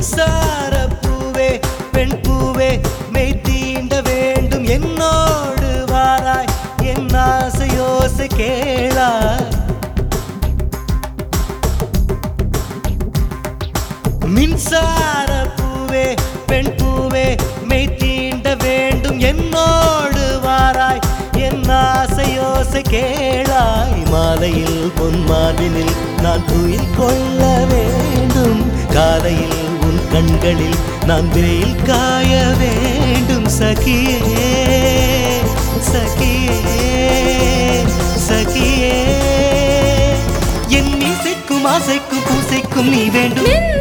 மின்சார பூவே பெண் பூவே மெய் தீண்ட வேண்டும். என்னோடு வாராய் என் ஆசையோசை கேளாய். மின்சார பூவே பெண் பூவே மெய் தீண்ட வேண்டும். என்னோடு வாராய் என் ஆசையோசை கேளாய். மாலையில் பொன்மாலினில் நான் துயில் கொள்ள வேண்டும். காலையில் கண்களில் நான் வெயில் காய வேண்டும் சகியே சகியே சகியே. என் இசைக்கும் ஆசைக்கும் பூசைக்கும் நீ வேண்டும்.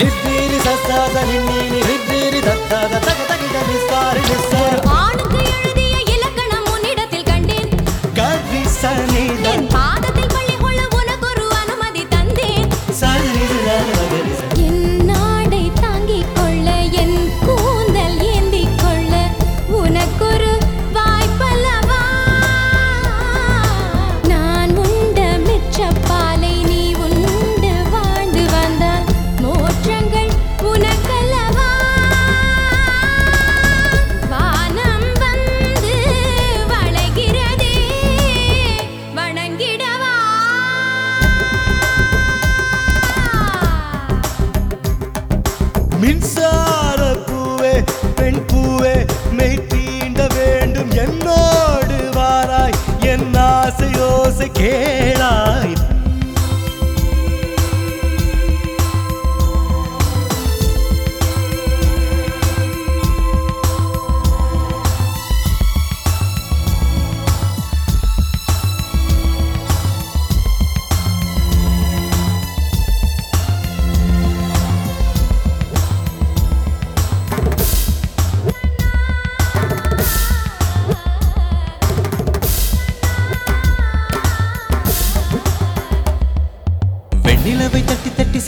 ರಿದ್ದಿರಿ ಸಸ್ತಾದ ನಿನ್ನೀನಿ ರಿದ್ದಿರಿ ದತ್ತಾದ ತಗದ மின்சார பூவே பெண் பூவே மெய் தீண்ட வேண்டும். என்னோடு வாராய் என் ஆசையோசை கேளாய்.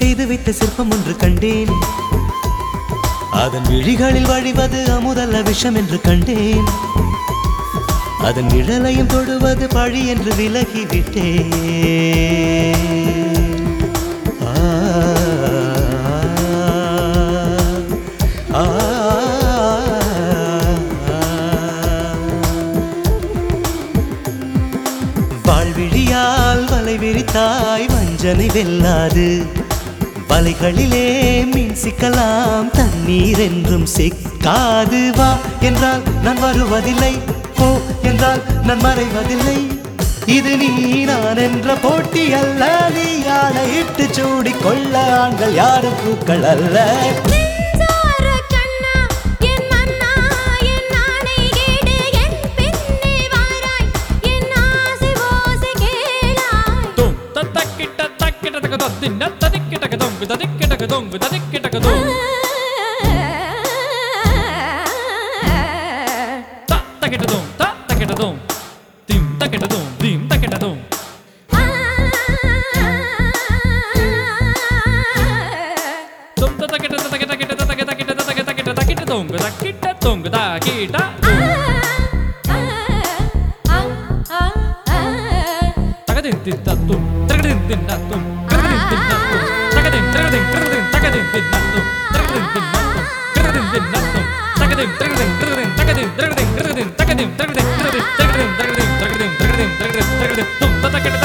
செய்து வைத்த சிற்பம் ஒன்று கண்டேன். அதன் விழிகளில் வழிவது அமுதல்ல விஷம் என்று கண்டேன். அதன் நிழலையும் தொடுவது பழி என்று விலகிவிட்டேன் வாழ்விழியால் வலை விரித்தாய் வஞ்சனை வெல்லாது. வலைகளிலே மீன் சிக்கலாம் தண்ணீர் என்றும் சிக்காது வா. என்றால் நான் வருவதில்லை போ. என்றால் நான் மறைவதில்லை. இது நீ நான் என்ற போட்டி அல்ல. நீ யானை இட்டு சூடி கொள்ள ஆண்கள் யாரும் பூக்கள் அல்ல. దొంగు దదిక్కిటక దొంగు తక్కిటదం తక్కిటదం దిం తక్కిటదం దిం తక్కిటదం దొంగ దక్కిట దొంగ దాకిట తగదింతి తత్వం తిరగదింతి తత్వం でドン叩ける